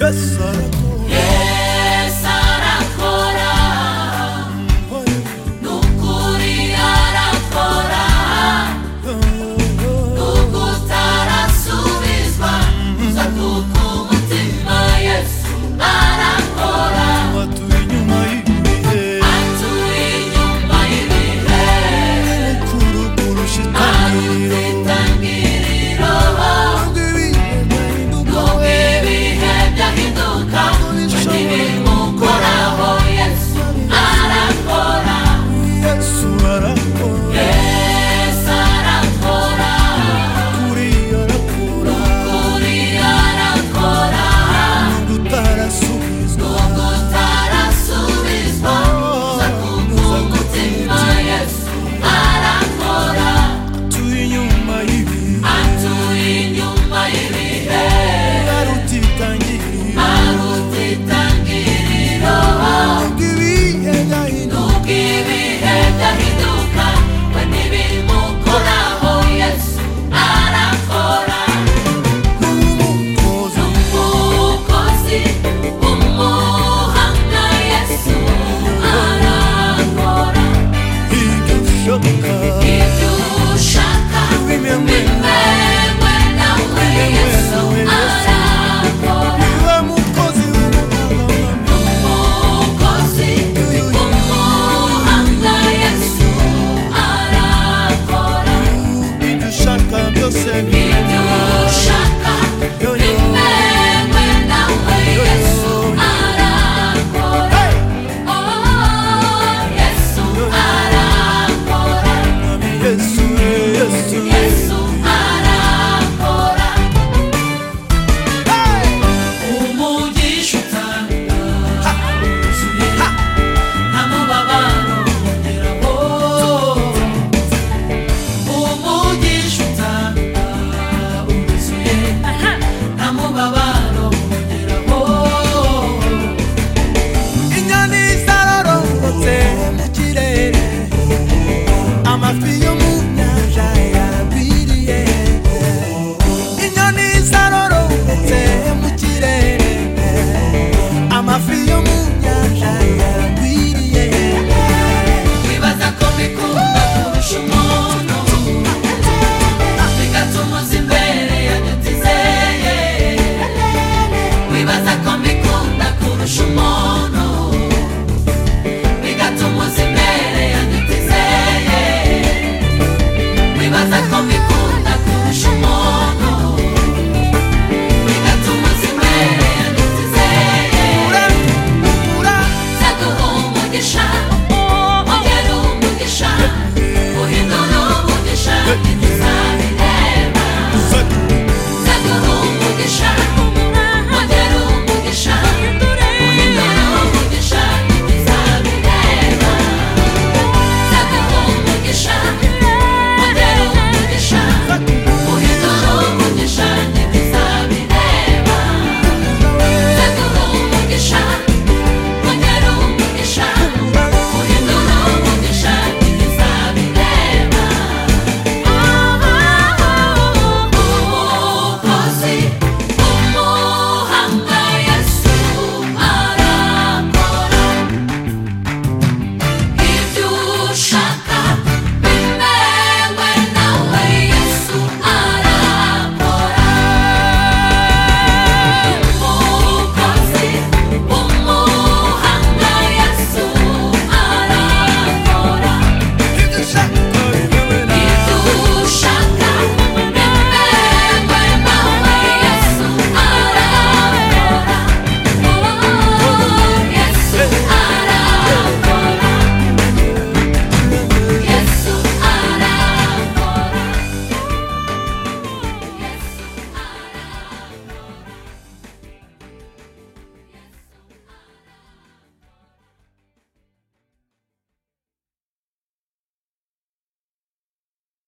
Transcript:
Yes, sir. Yeah.